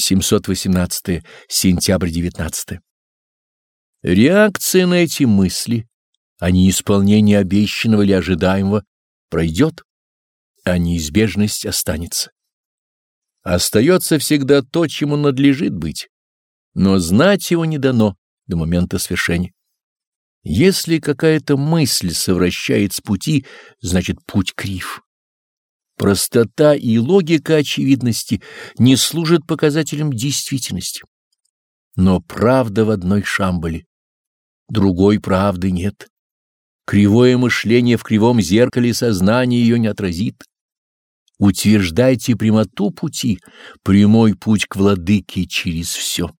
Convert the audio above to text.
718 сентябрь 19 Реакция на эти мысли, а не исполнение обещанного или ожидаемого, пройдет, а неизбежность останется. Остается всегда то, чему надлежит быть, но знать его не дано до момента свершения. Если какая-то мысль совращает с пути, значит путь крив. Простота и логика очевидности не служат показателем действительности. Но правда в одной шамбале, другой правды нет. Кривое мышление в кривом зеркале сознания ее не отразит. Утверждайте прямоту пути, прямой путь к владыке через все.